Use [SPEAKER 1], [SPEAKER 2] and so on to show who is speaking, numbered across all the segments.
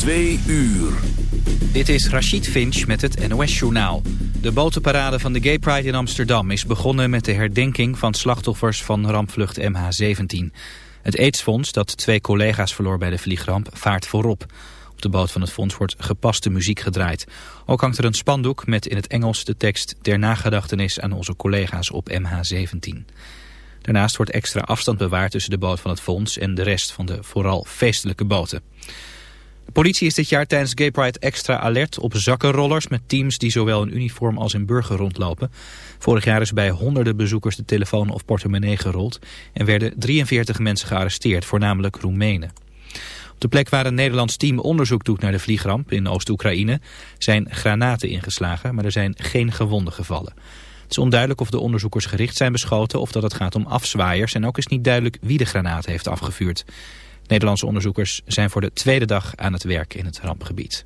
[SPEAKER 1] Twee uur.
[SPEAKER 2] Dit is Rachid Finch met het NOS-journaal. De botenparade van de Gay Pride in Amsterdam is begonnen met de herdenking van slachtoffers van rampvlucht MH17. Het AIDS-fonds, dat twee collega's verloor bij de vliegramp, vaart voorop. Op de boot van het fonds wordt gepaste muziek gedraaid. Ook hangt er een spandoek met in het Engels de tekst ter nagedachtenis aan onze collega's op MH17. Daarnaast wordt extra afstand bewaard tussen de boot van het fonds en de rest van de vooral feestelijke boten. Politie is dit jaar tijdens Gay Pride extra alert op zakkenrollers met teams die zowel in uniform als in burger rondlopen. Vorig jaar is bij honderden bezoekers de telefoon of portemonnee gerold en werden 43 mensen gearresteerd, voornamelijk Roemenen. Op de plek waar een Nederlands team onderzoek doet naar de vliegramp in Oost-Oekraïne zijn granaten ingeslagen, maar er zijn geen gewonden gevallen. Het is onduidelijk of de onderzoekers gericht zijn beschoten of dat het gaat om afzwaaiers en ook is niet duidelijk wie de granaten heeft afgevuurd. Nederlandse onderzoekers zijn voor de tweede dag aan het werk in het rampgebied.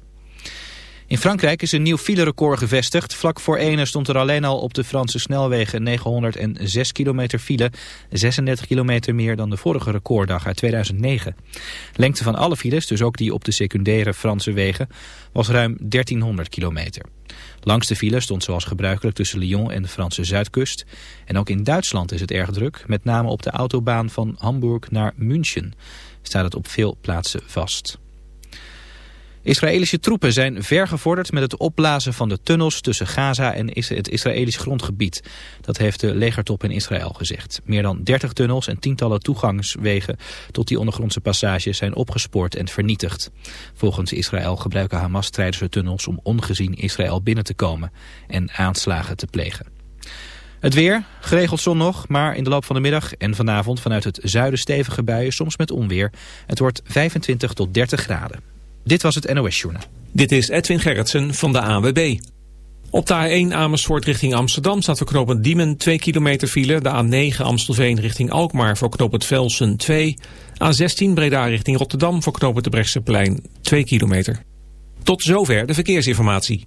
[SPEAKER 2] In Frankrijk is een nieuw filerecord gevestigd. Vlak voor ene stond er alleen al op de Franse snelwegen 906 kilometer file. 36 kilometer meer dan de vorige recorddag uit 2009. Lengte van alle files, dus ook die op de secundaire Franse wegen, was ruim 1300 kilometer. Langs de file stond zoals gebruikelijk tussen Lyon en de Franse zuidkust. En ook in Duitsland is het erg druk, met name op de autobaan van Hamburg naar München staat het op veel plaatsen vast. Israëlische troepen zijn ver gevorderd met het opblazen van de tunnels tussen Gaza en het Israëlisch grondgebied. Dat heeft de legertop in Israël gezegd. Meer dan 30 tunnels en tientallen toegangswegen tot die ondergrondse passages zijn opgespoord en vernietigd. Volgens Israël gebruiken Hamas-strijders de tunnels om ongezien Israël binnen te komen en aanslagen te plegen. Het weer, geregeld zon nog, maar in de loop van de middag en vanavond vanuit het zuiden stevige buien, soms met onweer. Het wordt 25 tot 30 graden. Dit was het NOS Journaal.
[SPEAKER 3] Dit is Edwin Gerritsen van de ANWB. Op de A1 Amersfoort richting Amsterdam staat voor knooppunt Diemen 2 kilometer file. De A9 Amstelveen richting Alkmaar voor knooppunt Velsen 2. A16 Breda richting Rotterdam voor knooppunt de Brechtseplein 2 kilometer. Tot zover de verkeersinformatie.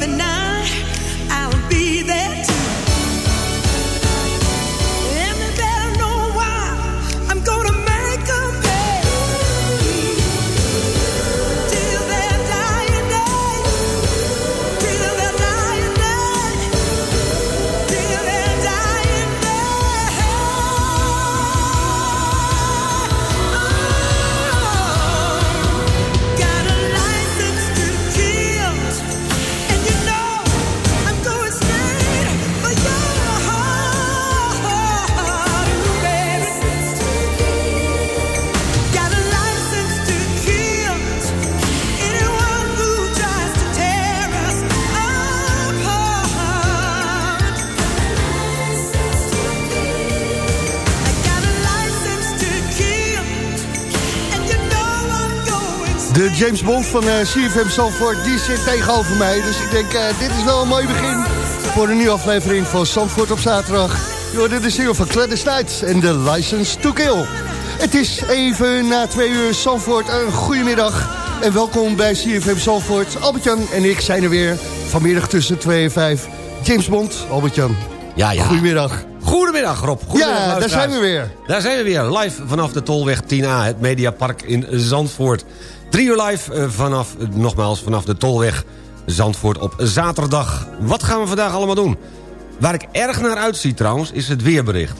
[SPEAKER 4] Blink of
[SPEAKER 5] James Bond van eh, CFM Zandvoort, die zit tegenover mij. Dus ik denk, eh, dit is wel een mooi begin voor een nieuwe aflevering van Zandvoort op zaterdag. Je hoorde de single van Gladys Knight en de License to Kill. Het is even na twee uur Zandvoort. Een goedemiddag en welkom bij CFM Zandvoort. Albert-Jan en ik zijn er weer vanmiddag tussen 2 en 5. James Bond, Albert-Jan.
[SPEAKER 6] Ja, ja.
[SPEAKER 5] Goedemiddag.
[SPEAKER 6] Goedemiddag Rob. Goedemiddag,
[SPEAKER 5] Ja, daar zijn we weer.
[SPEAKER 6] Daar zijn we weer, live vanaf de Tolweg 10A, het Mediapark in Zandvoort. Drie uur live eh, vanaf, nogmaals, vanaf de Tolweg Zandvoort op zaterdag. Wat gaan we vandaag allemaal doen? Waar ik erg naar uitzie trouwens, is het weerbericht.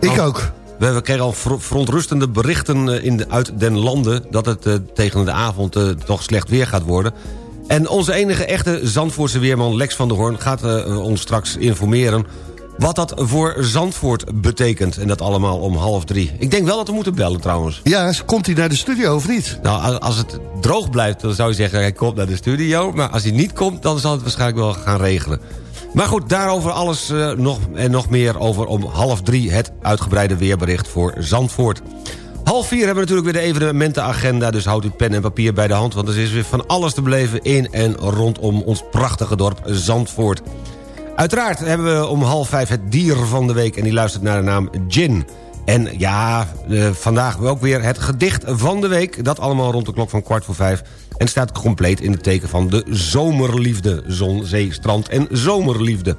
[SPEAKER 5] Ik ook.
[SPEAKER 6] We, we kregen al verontrustende berichten eh, in de, uit den landen... dat het eh, tegen de avond toch slecht weer gaat worden. En onze enige echte Zandvoortse weerman Lex van der Hoorn... gaat ons straks informeren wat dat voor Zandvoort betekent. En dat allemaal om half drie. Ik denk wel dat we moeten bellen trouwens.
[SPEAKER 5] Ja, komt hij naar de studio of niet?
[SPEAKER 6] Nou, als- het droog blijft, dan zou je zeggen... hij komt naar de studio. Maar als hij niet komt, dan zal het waarschijnlijk wel gaan regenen. Maar goed, daarover alles eh, nog, en nog meer over om half drie... het uitgebreide weerbericht voor Zandvoort. Half vier hebben we natuurlijk weer de evenementenagenda... dus houdt u pen en papier bij de hand... want er is weer van alles te beleven in en rondom ons prachtige dorp Zandvoort. Uiteraard hebben we om half vijf het dier van de week... en die luistert naar de naam Gin. En ja, eh, vandaag ook weer het gedicht van de week. Dat allemaal rond de klok van kwart voor vijf. En staat compleet in het teken van de zomerliefde. Zon, zee, strand en zomerliefde.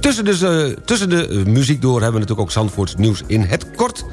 [SPEAKER 6] Tussen de, eh, tussen de eh, muziek door hebben we natuurlijk ook Zandvoorts nieuws in het kort.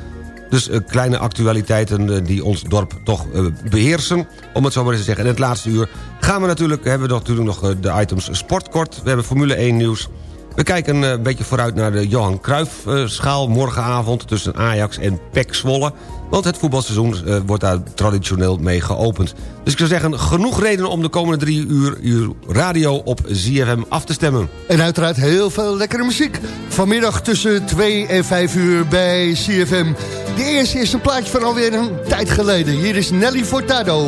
[SPEAKER 6] Dus eh, kleine actualiteiten eh, die ons dorp toch eh, beheersen. Om het zo maar eens te zeggen. En in het laatste uur gaan we natuurlijk, hebben we natuurlijk nog de items sportkort. We hebben Formule 1 nieuws. We kijken een beetje vooruit naar de Johan Cruijff-schaal morgenavond... tussen Ajax en PEC Zwolle. Want het voetbalseizoen eh, wordt daar traditioneel mee geopend. Dus ik zou zeggen, genoeg redenen om de komende drie uur... uur radio op ZFM af te stemmen.
[SPEAKER 5] En uiteraard heel veel lekkere muziek. Vanmiddag tussen 2 en 5 uur bij CFM. De eerste is een plaatje van alweer een tijd geleden. Hier is Nelly Furtado.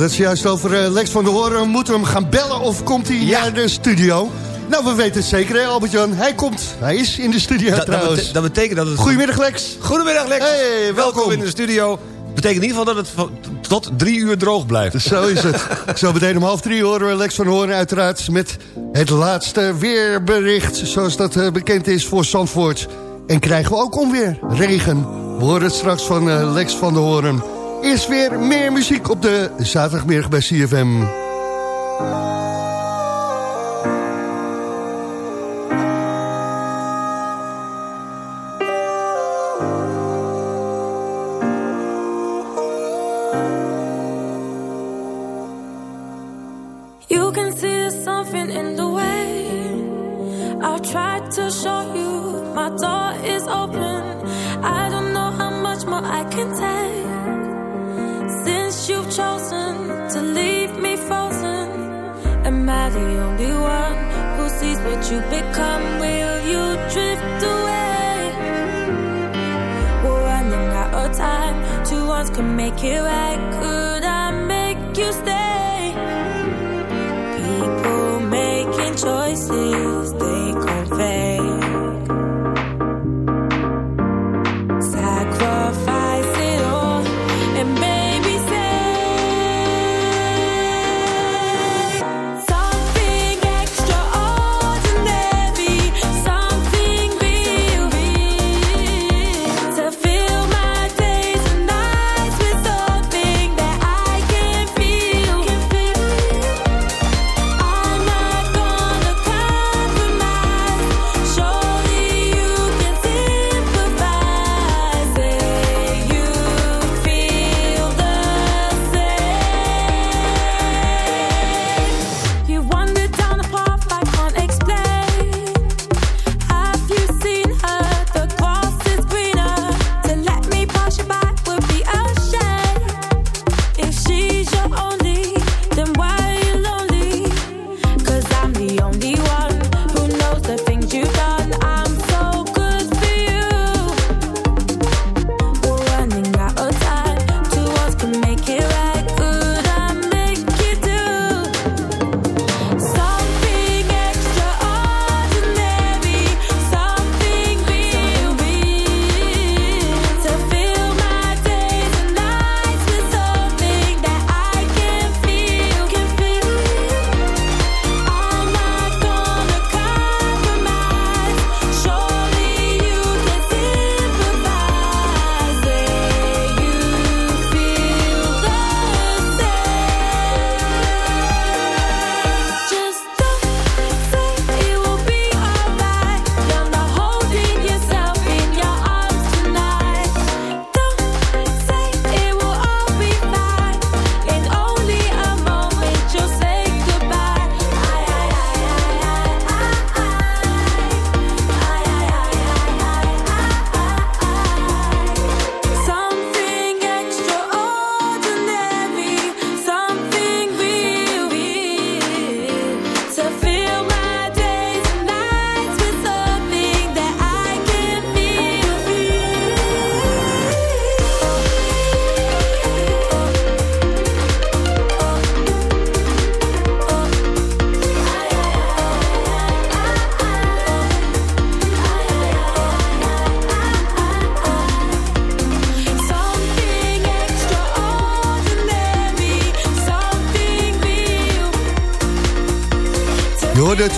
[SPEAKER 3] Het juist over eh, Lex van der Hoorn. Moeten we hem gaan bellen of komt hij
[SPEAKER 6] Ja.
[SPEAKER 3] naar de studio? Nou, we weten het zeker, hè, Albert-Jan. Hij komt. Hij is in de studio
[SPEAKER 6] dat,
[SPEAKER 3] trouwens.
[SPEAKER 6] dat betekent dat het...
[SPEAKER 3] Goedemiddag, Lex.
[SPEAKER 6] Goedemiddag, Lex.
[SPEAKER 3] Hey, welkom.
[SPEAKER 6] in de studio. Betekent in ieder geval dat het tot drie uur droog blijft.
[SPEAKER 3] Zo is het. Zo meteen om half drie horen we Lex van Hoorn uiteraard... met het laatste weerbericht, zoals dat eh, bekend is voor Zandvoort. En krijgen we ook onweer, regen. We horen het straks van eh, Lex van der Hoorn. Eerst weer meer muziek op de zaterdagmiddag bij CFM.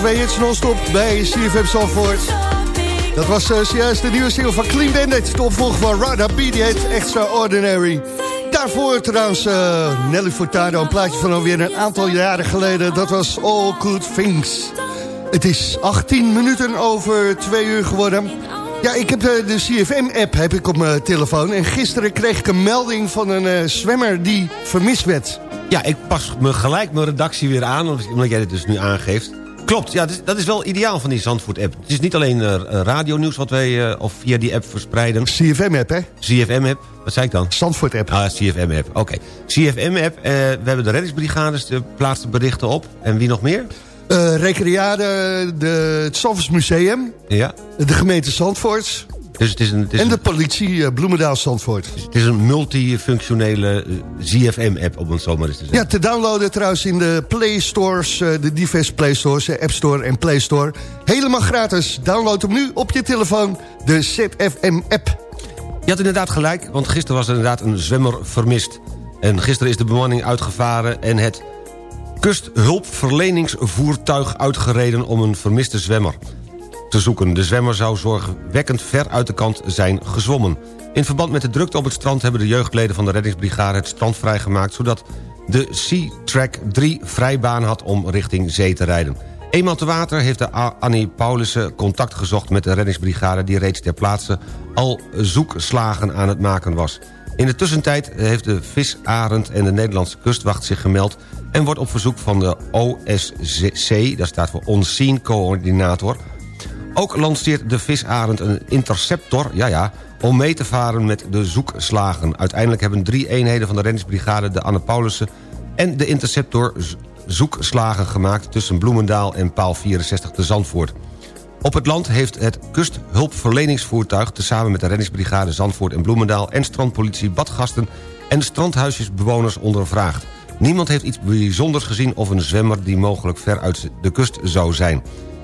[SPEAKER 3] Twee hits non-stop bij CFM Zandvoort. Dat was eh, zojuist de nieuwe single van Clean Bandit. De opvolger van Rada B, die heet Extraordinary. Daarvoor trouwens eh, Nelly Furtado, een plaatje van alweer een aantal jaren geleden. Dat was All Good Things. Het is 18 minuten over twee uur geworden. Ja, ik heb de, de CFM-app heb ik op mijn telefoon. En gisteren kreeg ik een melding van een eh, zwemmer die vermist werd.
[SPEAKER 6] Ja, ik pas me gelijk mijn redactie weer aan, omdat jij dit dus nu aangeeft. Klopt, ja, dat is, wel ideaal van die Zandvoort-app. Het is niet alleen uh, radionieuws wat wij uh, of via die app verspreiden.
[SPEAKER 3] CFM-app, hè?
[SPEAKER 6] CFM-app, wat zei ik dan?
[SPEAKER 3] Zandvoort-app.
[SPEAKER 6] Ah, CFM-app, oké. Okay. CFM-app, uh, we hebben de reddingsbrigades, de plaatsen berichten op. En wie nog meer?
[SPEAKER 3] Uh, Recreade, de, het Zandvoortsmuseum.
[SPEAKER 6] Ja.
[SPEAKER 3] De gemeente Zandvoort.
[SPEAKER 6] Dus het is een, het is
[SPEAKER 5] En de politie eh, Bloemendaal Zandvoort.
[SPEAKER 6] het is een multifunctionele eh, ZFM-app, om het zo maar eens te zeggen.
[SPEAKER 5] Ja, te downloaden trouwens in de Play Stores, eh, de diverse Play Stores, eh, App Store en Play Store. Helemaal gratis. Download hem nu op je telefoon, de ZFM-app.
[SPEAKER 6] Je had inderdaad gelijk, want gisteren was er inderdaad een zwemmer vermist. En gisteren is de bemanning uitgevaren en het kusthulpverleningsvoertuig uitgereden... om een vermiste zwemmer te zoeken. De zwemmer zou zorgwekkend ver uit de kant zijn gezwommen. In verband met de drukte op het strand hebben de jeugdleden van de reddingsbrigade... het strand vrijgemaakt, zodat de Sea Track 3 vrijbaan had om richting zee te rijden. Eenmaal te water heeft de Annie Paulussen contact gezocht met de reddingsbrigade... die reeds ter plaatse al zoekslagen aan het maken was. In de tussentijd heeft de visarend en de Nederlandse kustwacht zich gemeld... en wordt op verzoek van de OSC, dat staat voor Unseen Coördinator... ook lanceert de visarend een interceptor, ja ja... om mee te varen met de zoekslagen. Uiteindelijk hebben drie eenheden van de reddingsbrigade... de Anne Paulussen en de interceptor zoekslagen gemaakt... tussen Bloemendaal en paal 64 te Zandvoort. Op het land heeft het kusthulpverleningsvoertuig... tezamen met de reddingsbrigade Zandvoort en Bloemendaal... en strandpolitie badgasten en strandhuisjesbewoners ondervraagd. Niemand heeft iets bijzonders gezien of een zwemmer... die mogelijk ver uit de kust zou zijn.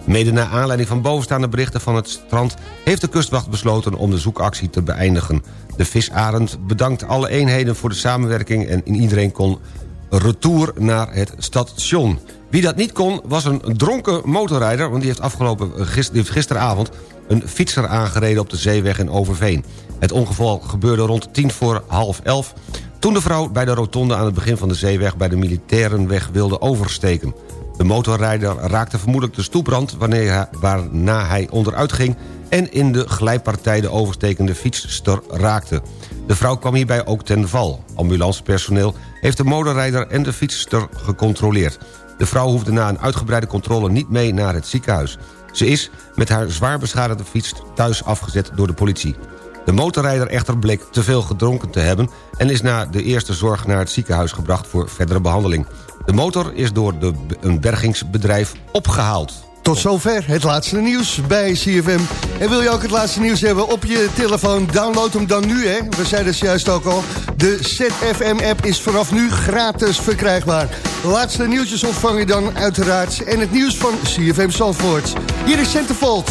[SPEAKER 6] Mede naar aanleiding van bovenstaande berichten van het strand... heeft de kustwacht besloten om de zoekactie te beëindigen. De visarend bedankt alle eenheden voor de samenwerking... en iedereen kon retour naar het station. Wie dat niet kon, was een dronken motorrijder... want die heeft, afgelopen, gisteravond een fietser aangereden op de zeeweg in Overveen. Het ongeval gebeurde rond tien voor half elf... toen de vrouw bij de rotonde aan het begin van de zeeweg... bij de militairenweg wilde oversteken. De motorrijder raakte vermoedelijk de stoeprand... Wanneer hij, waarna hij onderuit ging... en in de glijpartij de overstekende fietster raakte. De vrouw kwam hierbij ook ten val. Ambulancepersoneel heeft de motorrijder en de fietster gecontroleerd. De vrouw hoefde na een uitgebreide controle niet mee naar het ziekenhuis. Ze is met haar zwaar beschadigde fiets thuis afgezet door de politie. De motorrijder echter bleek te veel gedronken te hebben... en is na de eerste zorg naar het ziekenhuis gebracht voor verdere behandeling. De motor is door de, een bergingsbedrijf opgehaald.
[SPEAKER 5] Tot zover het laatste nieuws bij CFM. En wil je ook het laatste nieuws hebben op je telefoon? Download hem dan nu, hè. We zeiden het juist ook al. De ZFM-app is vanaf nu gratis verkrijgbaar. Laatste nieuwtjes ontvang je dan uiteraard. En het nieuws van CFM Zandvoort. Hier is Centerfold.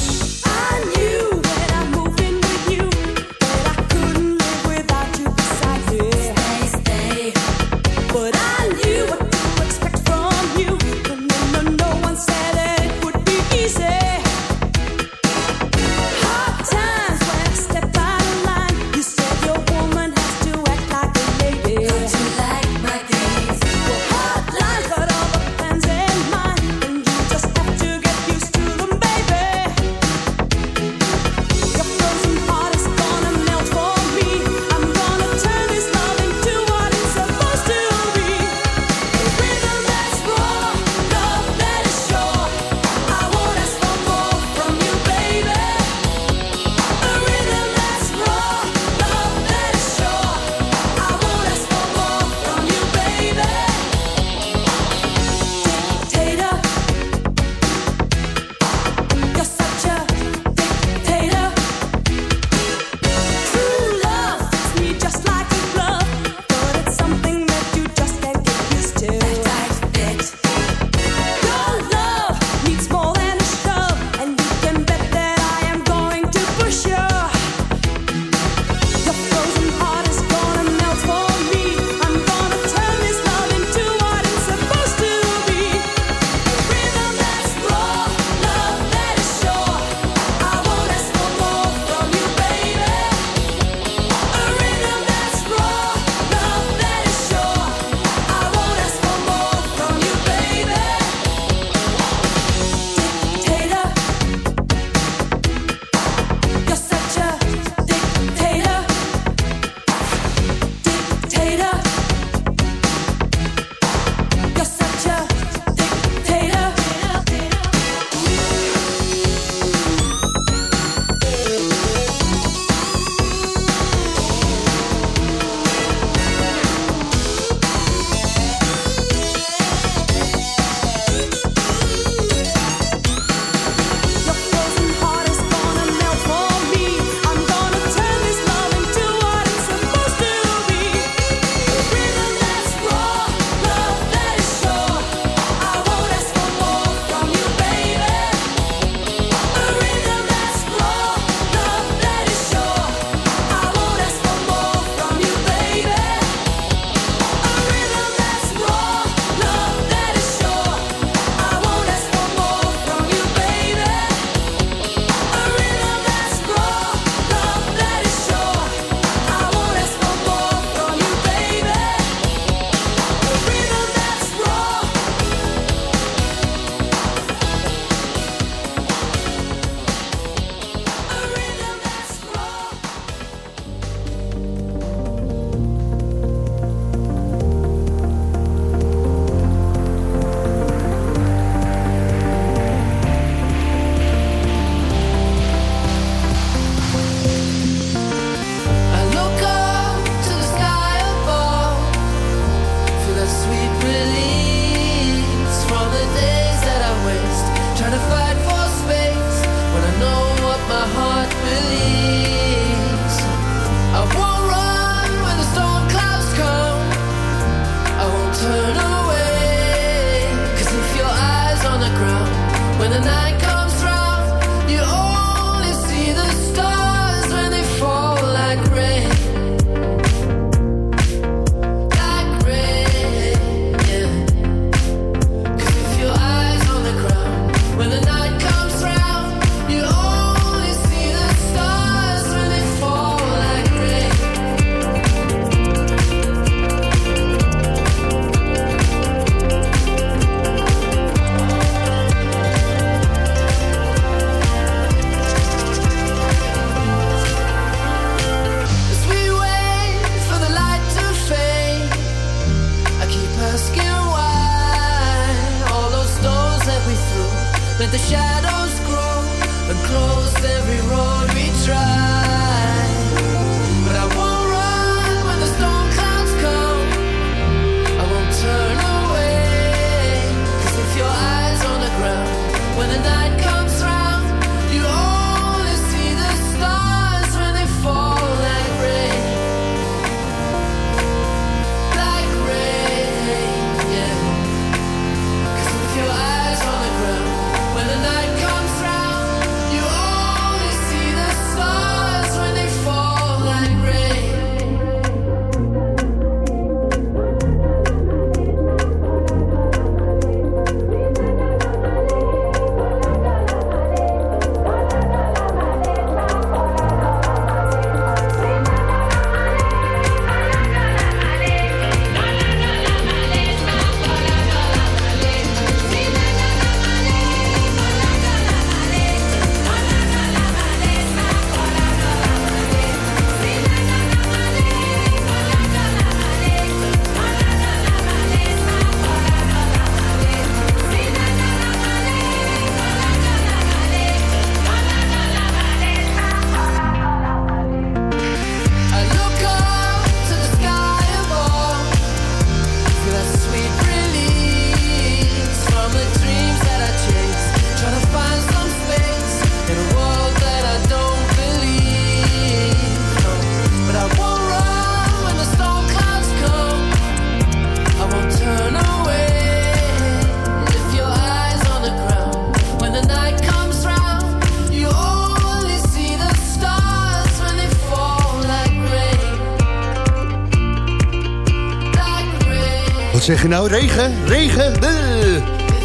[SPEAKER 4] Zeg je nou? Regen? Regen?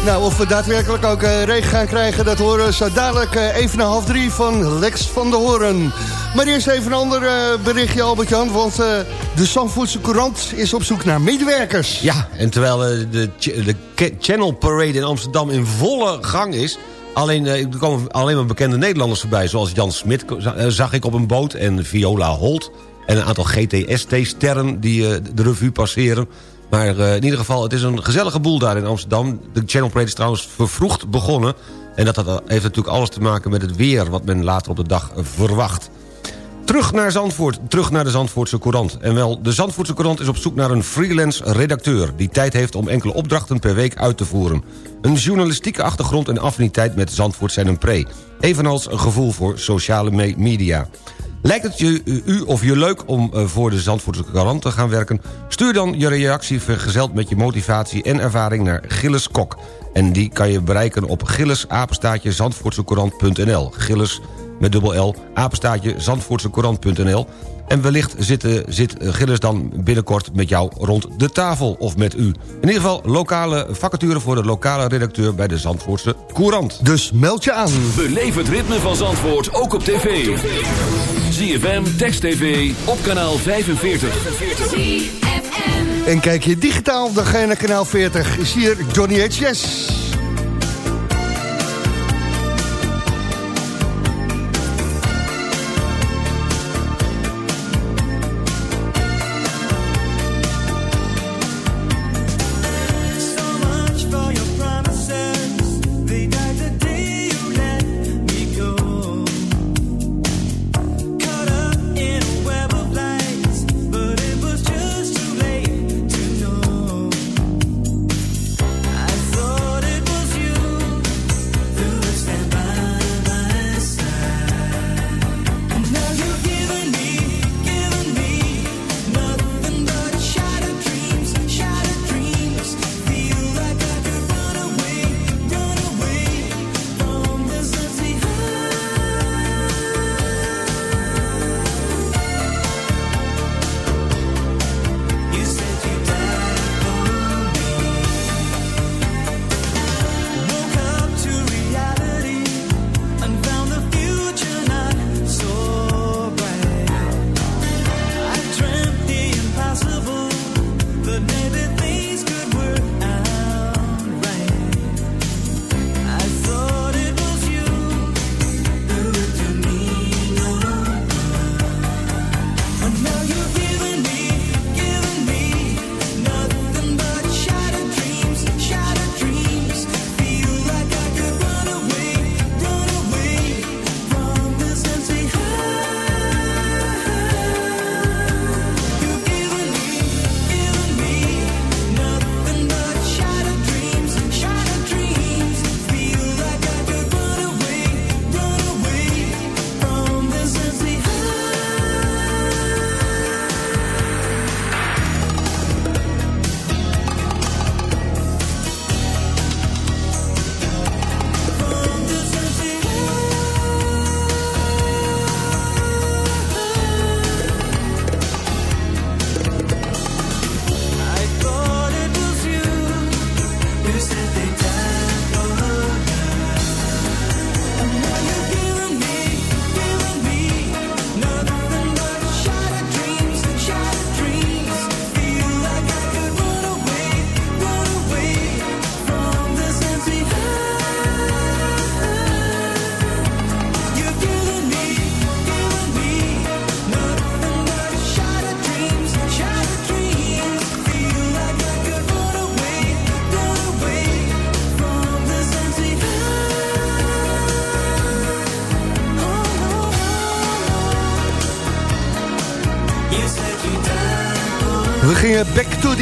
[SPEAKER 4] Nou, of we daadwerkelijk ook eh, regen gaan krijgen... dat horen we zo dadelijk eh, even na half drie van Lex van de Horen. Maar eerst even een ander eh, berichtje, Albert-Jan... want de Zandvoortse Courant is op zoek naar medewerkers.
[SPEAKER 6] Ja, en terwijl de, de Channel Parade in Amsterdam in volle gang is... Alleen, er komen alleen maar bekende Nederlanders voorbij... zoals Jan Smit zag ik op een boot en Viola Holt... en een aantal GTST-sterren die de revue passeren... Maar eh, in ieder geval, het is een gezellige boel daar in Amsterdam. De Channel Parade is trouwens vervroegd begonnen. En dat, dat heeft natuurlijk alles te maken met het weer... wat men later op de dag eh, verwacht. Terug naar Zandvoort, terug naar de Zandvoortse Courant. En wel, de Zandvoortse Courant is op zoek naar een freelance redacteur... die tijd heeft om enkele opdrachten per week uit te voeren. Een journalistieke achtergrond en affiniteit met Zandvoort zijn een pre. Evenals een gevoel voor sociale me- media. Lijkt het je, u of je leuk om eh, voor de Zandvoortse Courant te gaan werken? Stuur dan je reactie vergezeld met je motivatie en ervaring naar Gilles Kok. En die kan je bereiken op gilles zandvoortsecourant.nl. Gilles met dubbel L, apenstaatje zandvoortsecourant.nl. En wellicht zit, eh, zit Gilles dan binnenkort met jou rond de tafel of met u. In ieder geval lokale vacature voor de lokale redacteur bij de Zandvoortse Courant.
[SPEAKER 4] Dus meld je aan.
[SPEAKER 7] Beleef het ritme van Zandvoort ook op tv. ZFM, Text TV, op kanaal 45.
[SPEAKER 4] En kijk je digitaal, dan ga je naar kanaal 40. Is hier Johnny H.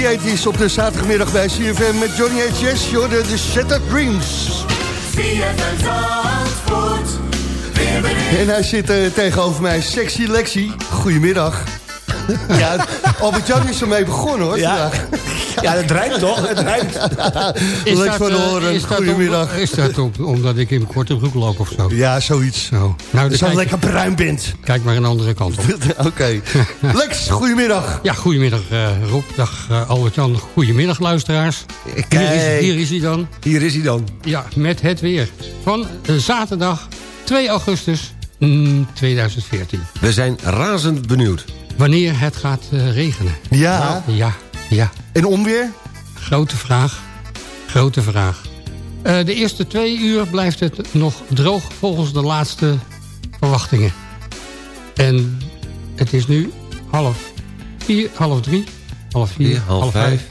[SPEAKER 4] 80s op de zaterdagmiddag bij CFM met Johnny H. Yes. Je hoorde de Shattered Dreams. En hij zit eh, tegenover mij, Sexy Lexi. Goedemiddag.
[SPEAKER 5] Ja, Albert-Jan is ermee begonnen hoor.
[SPEAKER 6] Ja.
[SPEAKER 5] vandaag.
[SPEAKER 6] Ja, het rijmt toch? Het rijmt.
[SPEAKER 5] Lex van
[SPEAKER 8] eh, dat
[SPEAKER 5] goedemiddag.
[SPEAKER 8] is dat om- omdat ik in korte broek loop of zo?
[SPEAKER 5] Ja, zoiets.
[SPEAKER 8] Zo. Nou,
[SPEAKER 5] Dus
[SPEAKER 8] kijk,
[SPEAKER 5] lekker bruin bent.
[SPEAKER 8] kijk maar een andere kant op.
[SPEAKER 5] Oké. Lex, goedemiddag.
[SPEAKER 8] Ja, goedemiddag eh, Rob. Dag eh, Albert-Jan. Goedemiddag luisteraars. Hier is, hier is hij dan.
[SPEAKER 6] Hier is hij dan.
[SPEAKER 8] Ja, met het weer. Van zaterdag 2 augustus mm, 2014.
[SPEAKER 6] We zijn razend benieuwd.
[SPEAKER 8] Wanneer het gaat regenen.
[SPEAKER 5] Ja.
[SPEAKER 8] Ja, ja.
[SPEAKER 5] En onweer?
[SPEAKER 8] Grote vraag. Grote vraag. Eh, de eerste twee uur blijft het nog droog volgens de laatste verwachtingen. En het is nu half vier, half drie, half vier,
[SPEAKER 6] Vier, half
[SPEAKER 8] half,
[SPEAKER 6] vijf.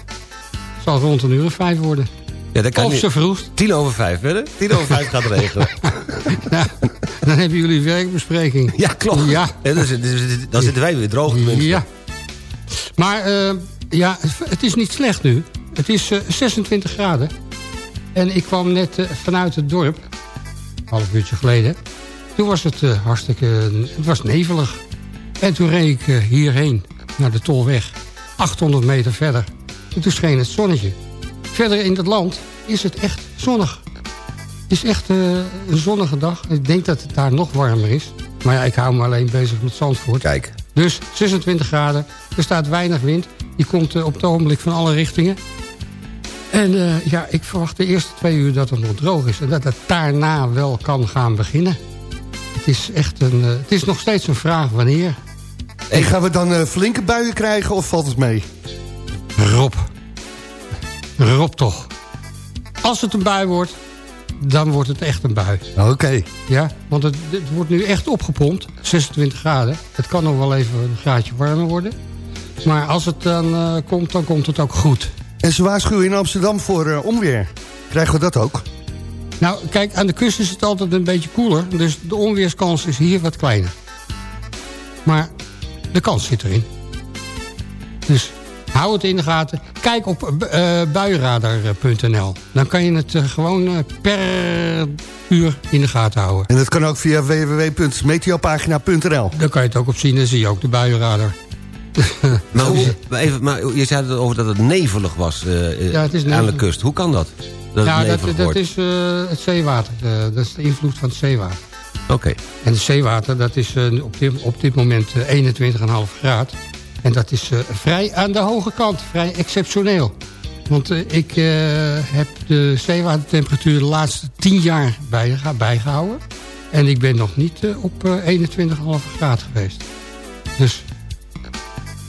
[SPEAKER 8] Het zal rond een uur of vijf worden.
[SPEAKER 6] Ja, dat kan
[SPEAKER 8] Of ze vroegst.
[SPEAKER 6] Tien over vijf, hè? Tien over vijf gaat regelen.
[SPEAKER 8] Nou, dan hebben jullie werkbespreking.
[SPEAKER 6] Ja, klopt.
[SPEAKER 8] Ja.
[SPEAKER 6] Dan, zitten- dan zitten wij weer droog tenminste.
[SPEAKER 8] Ja. Maar eh, ja, het is niet slecht nu. Het is eh, 26 graden. En ik kwam net eh, vanuit het dorp, een half uurtje geleden. Toen was het eh, hartstikke, het was nevelig. En toen reed ik eh, hierheen, naar de Tolweg. 800 meter verder. En toen scheen het zonnetje. Verder in het land is het echt zonnig. Het is echt eh, een zonnige dag. Ik denk dat het daar nog warmer is. Maar ja, ik hou me alleen bezig met Zandvoort.
[SPEAKER 6] Kijk.
[SPEAKER 8] Dus 26 graden. Er staat weinig wind. Die komt eh, op het ogenblik van alle richtingen. En eh, ja, ik verwacht de eerste twee uur dat het nog droog is. En dat het daarna wel kan gaan beginnen. Het is echt een... eh, het is nog steeds een vraag wanneer.
[SPEAKER 5] En gaan we dan flinke buien krijgen of valt het mee?
[SPEAKER 8] Rob. Rob toch. Als het een bui wordt, dan wordt het echt een bui.
[SPEAKER 5] Oké.
[SPEAKER 8] Ja, want het, het wordt nu echt opgepompt. 26 graden. Het kan nog wel even een graadje warmer worden. Maar als het dan eh, komt, dan komt het ook goed.
[SPEAKER 5] En ze waarschuwen in Amsterdam voor eh, onweer. Krijgen we dat ook?
[SPEAKER 8] Nou, kijk, aan de kust is het altijd een beetje koeler. Dus de onweerskans is hier wat kleiner. Maar de kans zit erin. Dus hou het in de gaten. Kijk op eh buienradar.nl. Dan kan je het eh, gewoon eh, per uur in de gaten houden.
[SPEAKER 5] En dat kan ook via www.meteopagina.nl.
[SPEAKER 8] Daar kan je het ook op zien. Dan zie je ook de buienradar.
[SPEAKER 6] Maar, hoe- maar even, maar je zei het over dat het nevelig was eh,
[SPEAKER 8] Ja, het is
[SPEAKER 6] aan de
[SPEAKER 8] nevelig.
[SPEAKER 6] kust. Hoe kan dat? Dat
[SPEAKER 8] ja,
[SPEAKER 6] het
[SPEAKER 8] dat,
[SPEAKER 6] nevelig
[SPEAKER 8] dat
[SPEAKER 6] wordt?
[SPEAKER 8] is eh, het zeewater. Dat is de invloed van het zeewater.
[SPEAKER 6] Oké.
[SPEAKER 8] En het zeewater, dat is op, dit, op dit moment eh, 21,5 graad. En dat is eh, vrij aan de hoge kant, vrij exceptioneel. Want eh, ik eh, heb de zeewatertemperatuur de laatste 10 jaar bijge- bijgehouden. En ik ben nog niet op eh 21,5 graad geweest. Dus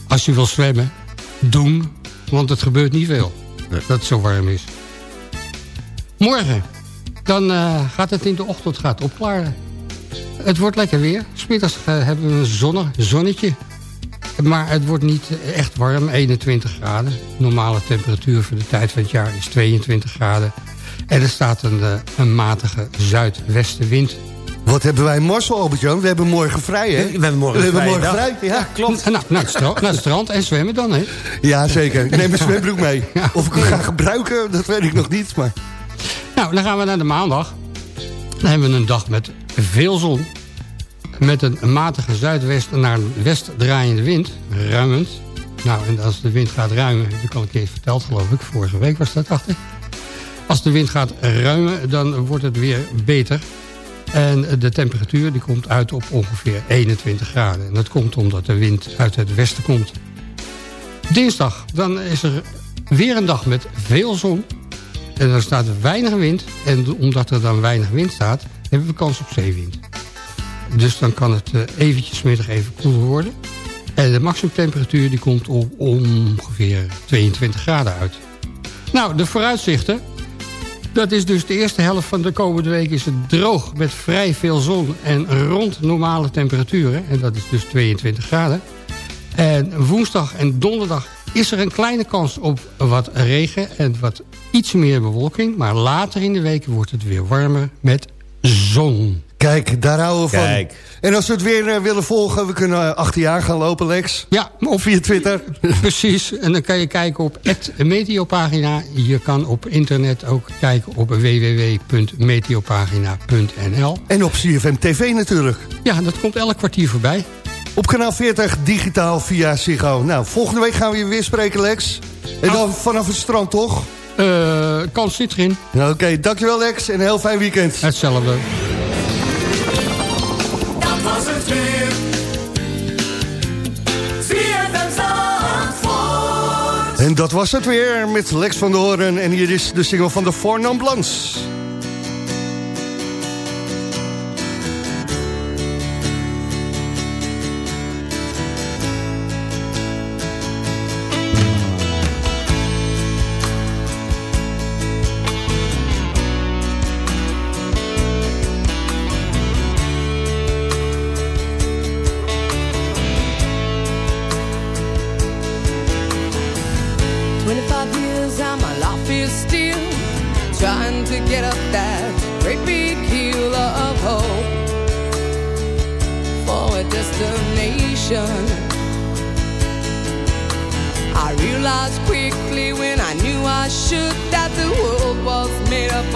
[SPEAKER 8] als je wil zwemmen, doen. Want het gebeurt niet veel dat het zo warm is. Morgen, dan gaat het in de ochtend gaat opklaren. Het wordt lekker weer. Smiddags hebben we een zonne, zonnetje. Maar het wordt niet echt warm, 21 graden. Normale temperatuur voor de tijd van het jaar is 22 graden. En er staat een, eh, een matige zuidwestenwind.
[SPEAKER 5] Wat hebben wij morgen, Albert-Jan? We hebben morgen vrij, hè?
[SPEAKER 6] We hebben morgen
[SPEAKER 5] we hebben
[SPEAKER 6] vrije
[SPEAKER 5] morgen vrij, ja.
[SPEAKER 8] Klopt. Nou, naar, het strand, naar het strand en zwemmen dan, hè?
[SPEAKER 5] Ja, zeker. Ik neem mijn zwembroek mee.
[SPEAKER 8] Ja.
[SPEAKER 5] Of ik hem ga gebruiken, dat weet ik nog niet. Maar
[SPEAKER 8] Nou, dan gaan we naar de maandag. Dan hebben we een dag met veel zon. Met een matige zuidwest naar west draaiende wind. Ruimend. Nou, en als de wind gaat ruimen, heb ik al een keer verteld geloof ik. Vorige week was dat, dacht ik. Als de wind gaat ruimen, dan wordt het weer beter. En de temperatuur die komt uit op ongeveer 21 graden. En dat komt omdat de wind uit het westen komt. Dinsdag, dan is er weer een dag met veel zon. En er staat weinig wind. En omdat er dan weinig wind staat, hebben we kans op zeewind. Dus dan kan het eh, eventjes middag even koeler worden. En de maximumtemperatuur die komt op ongeveer 22 graden uit. Nou, de vooruitzichten. Dat is dus de eerste helft van de komende week is het droog met vrij veel zon en rond normale temperaturen. En dat is dus 22 graden. En woensdag en donderdag is er een kleine kans op wat regen en wat iets meer bewolking. Maar later in de week wordt het weer warmer met zon.
[SPEAKER 5] Kijk, daar houden we
[SPEAKER 6] Kijk. van.
[SPEAKER 5] En als we het weer eh, willen volgen, we kunnen eh, achter jaar gaan lopen, Lex.
[SPEAKER 8] Ja.
[SPEAKER 5] Of via Twitter.
[SPEAKER 8] Precies. En dan kan je kijken op het Meteopagina. Je kan op internet ook kijken op www.meteopagina.nl.
[SPEAKER 5] En op CFM TV natuurlijk.
[SPEAKER 8] Ja, dat komt elk kwartier voorbij.
[SPEAKER 5] Op kanaal 40, digitaal via Ziggo. Nou, volgende week gaan we je weer spreken, Lex. En dan vanaf het strand, toch?
[SPEAKER 8] Eh, uh, kans zit erin.
[SPEAKER 5] Nou, oké, dankjewel Lex en een heel fijn weekend.
[SPEAKER 8] Hetzelfde.
[SPEAKER 5] En dat was het weer met Lex van der Horen En hier is de single van de Four Non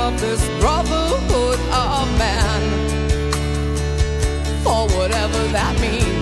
[SPEAKER 9] of this brotherhood of man, for whatever that means.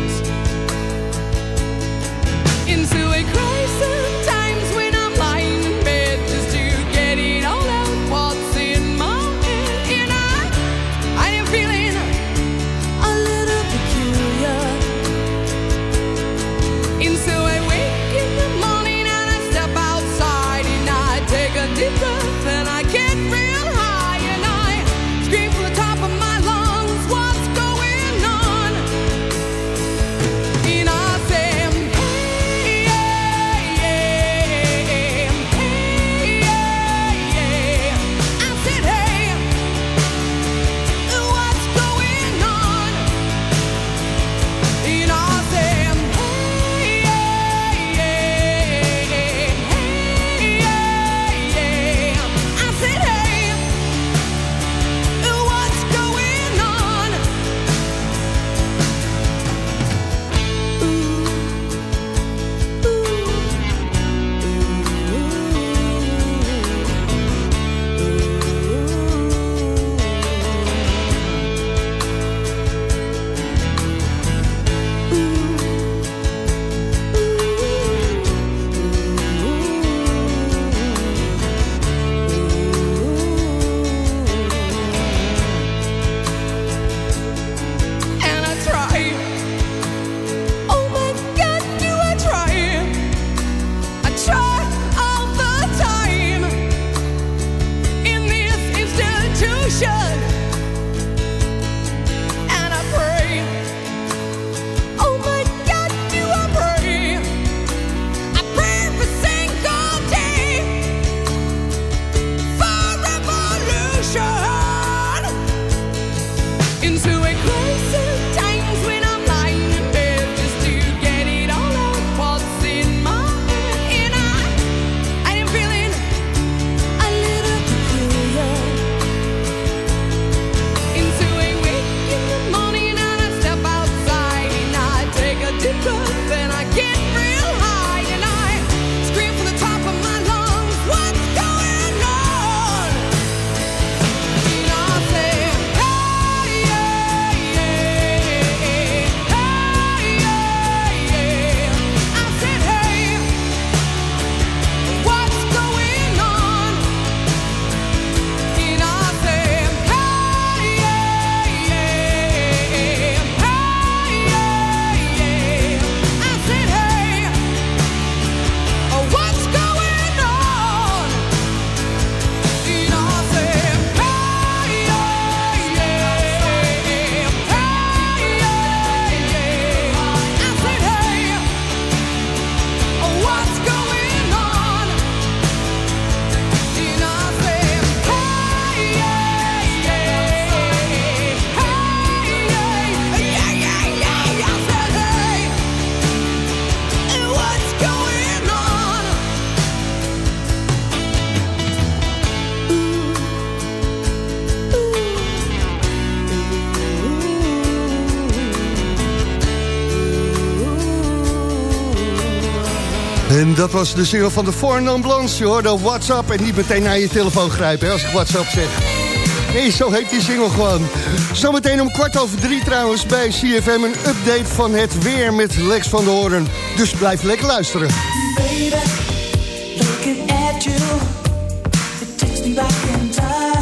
[SPEAKER 5] Dat was de single van de Four Non-Blondes. Je hoorde WhatsApp en niet meteen naar je telefoon grijpen als ik WhatsApp zeg. Nee, zo heet die single gewoon. Zometeen om kwart over drie trouwens bij CFM een update van het weer met Lex van der Hoorn. Dus blijf lekker luisteren.
[SPEAKER 4] Looking at you, it takes me back in time.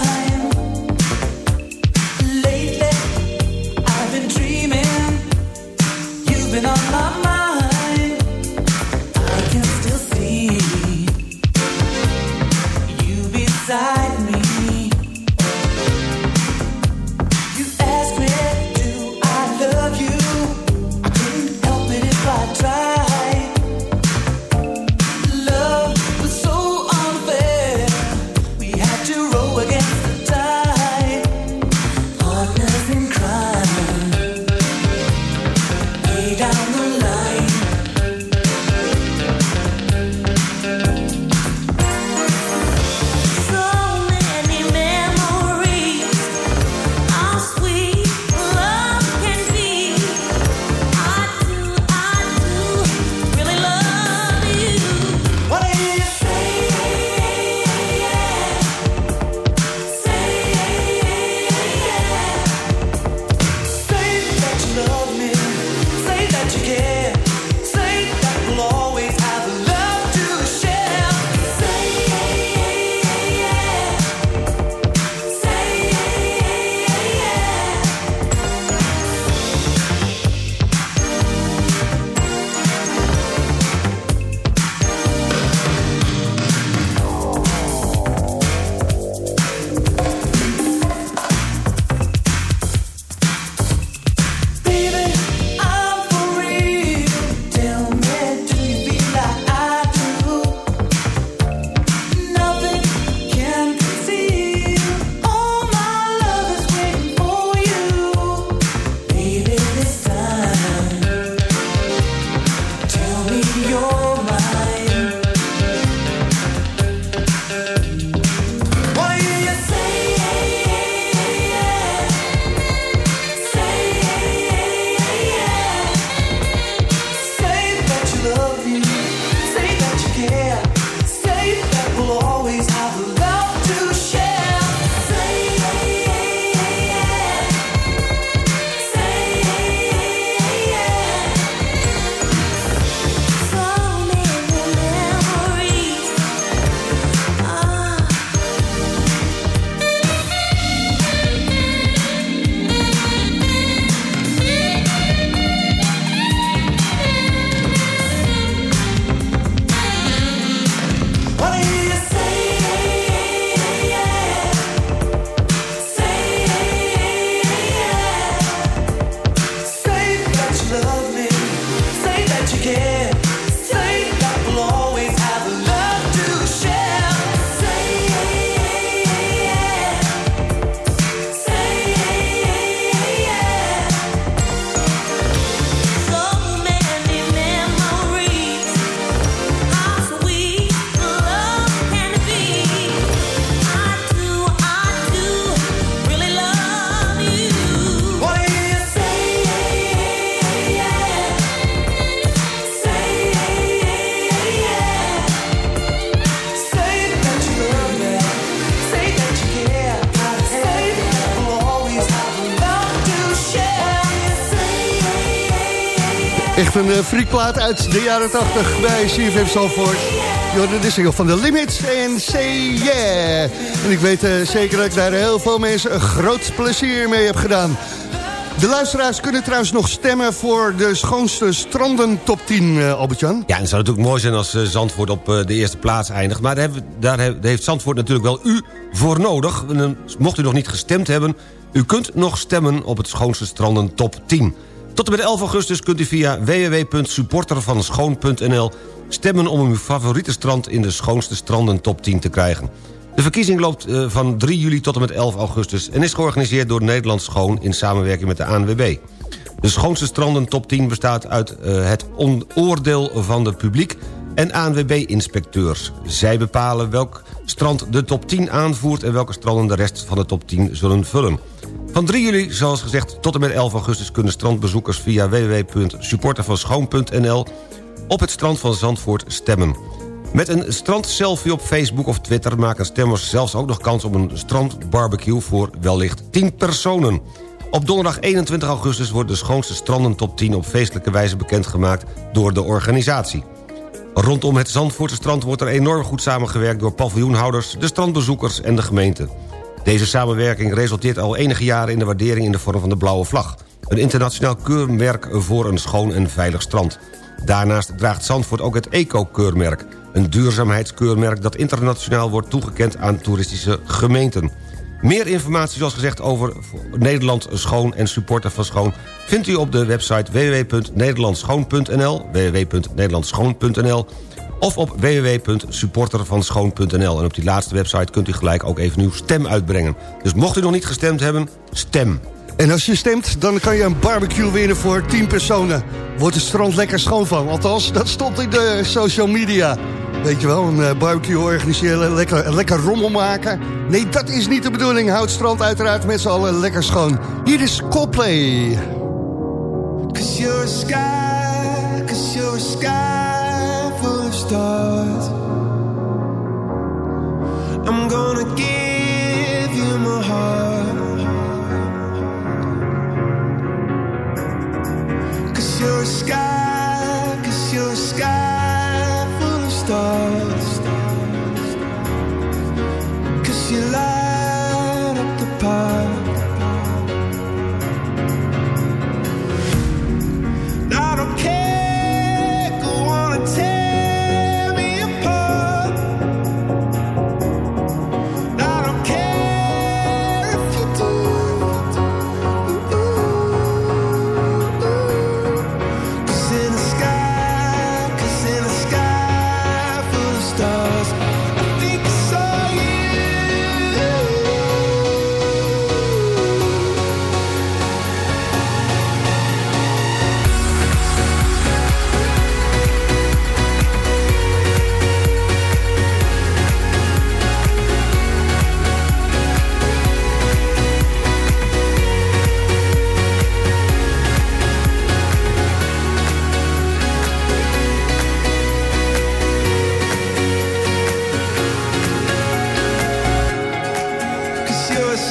[SPEAKER 5] Echt een uh, uit de jaren 80 bij CFM Zalvoort. Jorden de single van The Limits en Say Yeah. En ik weet eh, zeker dat ik daar heel veel mensen een groot plezier mee heb gedaan. De luisteraars kunnen trouwens nog stemmen voor de schoonste stranden top 10, eh Albert-Jan.
[SPEAKER 6] Ja, en het zou natuurlijk mooi zijn als Zandvoort op de eerste plaats eindigt. Maar daar, heeft Zandvoort natuurlijk wel u voor nodig. En Mocht u nog niet gestemd hebben... u kunt nog stemmen op het schoonste stranden top 10. Tot en met 11 augustus kunt u via www.supportervanschoon.nl... stemmen om uw favoriete strand in de schoonste stranden top 10 te krijgen. De verkiezing loopt eh, van 3 juli tot en met 11 augustus... en is georganiseerd door Nederland Schoon in samenwerking met de ANWB. De schoonste stranden top 10 bestaat uit eh, het oordeel van de publiek en ANWB-inspecteurs. Zij bepalen welk strand de top 10 aanvoert... en welke stranden de rest van de top 10 zullen vullen. Van 3 juli, zoals gezegd, tot en met 11 augustus... kunnen strandbezoekers via www.supportervanschoon.nl op het strand van Zandvoort stemmen. Met een strandselfie op Facebook of Twitter maken stemmers zelfs ook nog kans op een strandbarbecue voor wellicht 10 personen. Op donderdag 21 augustus wordt de schoonste stranden top 10 op feestelijke wijze bekendgemaakt door de organisatie. Rondom het Zandvoortse strand wordt er enorm goed samengewerkt door paviljoenhouders, de strandbezoekers en de gemeente. Deze samenwerking resulteert al enige jaren in de waardering in de vorm van de blauwe vlag. Een internationaal keurmerk voor een schoon en veilig strand. Daarnaast draagt Zandvoort ook het Eco-keurmerk. Een duurzaamheidskeurmerk dat internationaal wordt toegekend aan toeristische gemeenten. Meer informatie zoals gezegd over Nederland Schoon en supporter van Schoon... vindt u op de website www.nederlandschoon.nl www.nederlandschoon.nl of op www.supportervanschoon.nl. En op die laatste website kunt u gelijk ook even uw stem uitbrengen. Dus mocht u nog niet gestemd hebben, stem.
[SPEAKER 5] En als je stemt, dan kan je een barbecue winnen voor 10 personen. Wordt het strand lekker schoon van. Althans, dat stond in de social media. Weet je wel, een eh, barbecue organiseren, lekker, lekker rommel maken. Nee, dat is niet de bedoeling. Houd het strand uiteraard met z'n allen lekker schoon. Hier is Coldplay.
[SPEAKER 10] Cause you're a sky, cause you're a sky full of stars. I'm gonna give you my heart. You're a sky, cause you're a sky full of stars. Cause you light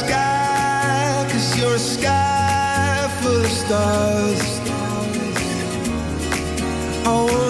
[SPEAKER 10] sky, cause you're a sky full of stars. I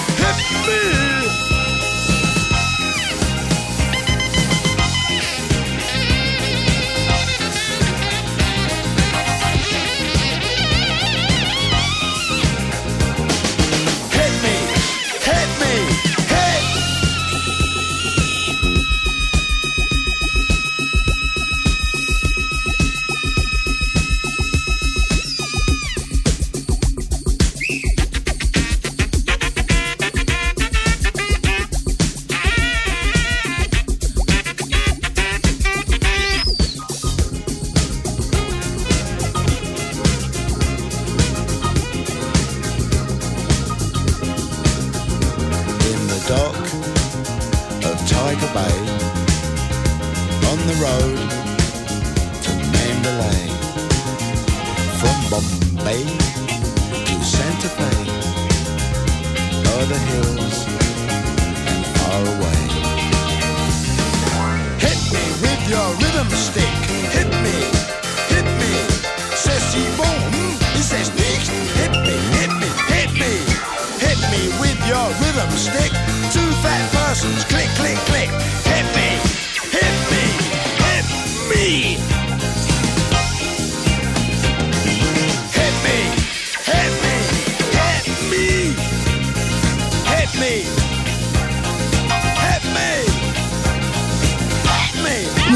[SPEAKER 4] happy.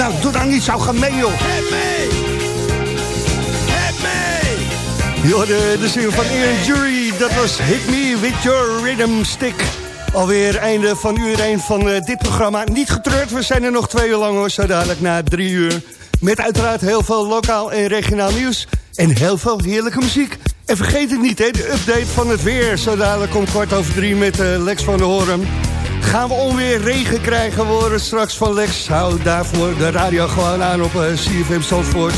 [SPEAKER 5] Nou, doe dan niet zo gemeen, joh.
[SPEAKER 4] hit me hit me
[SPEAKER 5] hoorde de zin van Ian Jury. Dat was Hit Me With Your Rhythm Stick. Alweer einde van uur 1 van eh, dit programma. Niet getreurd, we zijn er nog twee uur lang hoor. Zo dadelijk na drie uur. Met uiteraard heel veel lokaal en regionaal nieuws. En heel veel heerlijke muziek. En vergeet het niet, hè, de update van het weer. Zo dadelijk om kwart over drie met eh, Lex van der Hoorn. Gaan we onweer regen krijgen, we horen straks van Lex. Hou daarvoor de radio gewoon aan op eh, CFM Zandvoort.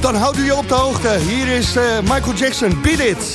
[SPEAKER 5] Dan houdt u je op de hoogte. Hier is eh, Michael Jackson, Beat It.